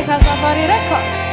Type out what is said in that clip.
Aneka Safari Record.